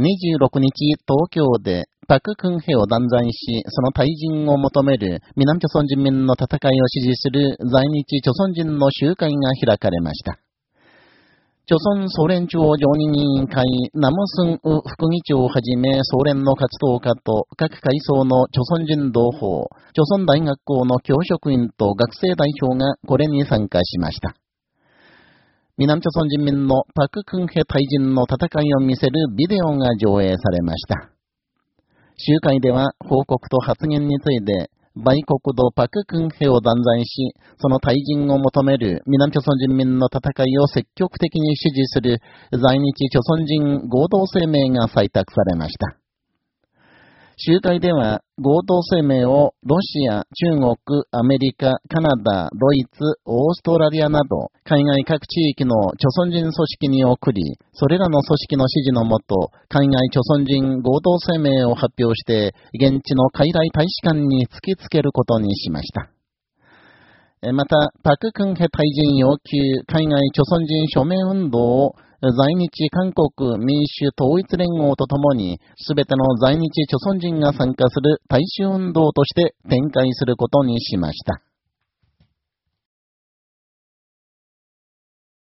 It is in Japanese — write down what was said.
26日、東京で、パククンヘを断罪し、その退陣を求める南朝鮮人民の戦いを支持する在日朝鮮人の集会が開かれました。朝鮮総連中央常任委員会、ナムスンウ副議長をはじめ、総連の活動家と各階層の朝鮮人同胞、朝鮮大学校の教職員と学生代表がこれに参加しました。南朝鮮人民のパククンヘ退陣の戦いを見せるビデオが上映されました。集会では報告と発言について、売国土パククンヘを断罪し、その退陣を求める南朝鮮人民の戦いを積極的に支持する在日朝鮮人合同声明が採択されました。集会では合同声明をロシア、中国、アメリカ、カナダ、ドイツ、オーストラリアなど海外各地域の朝鮮人組織に送り、それらの組織の指示のもと、海外朝鮮人合同声明を発表して、現地の海外大使館に突きつけることにしました。また、パククンヘ退陣要求海外朝鮮人署名運動を在日韓国民主統一連合とともに、すべての在日朝鮮人が参加する大衆運動として展開することにしました。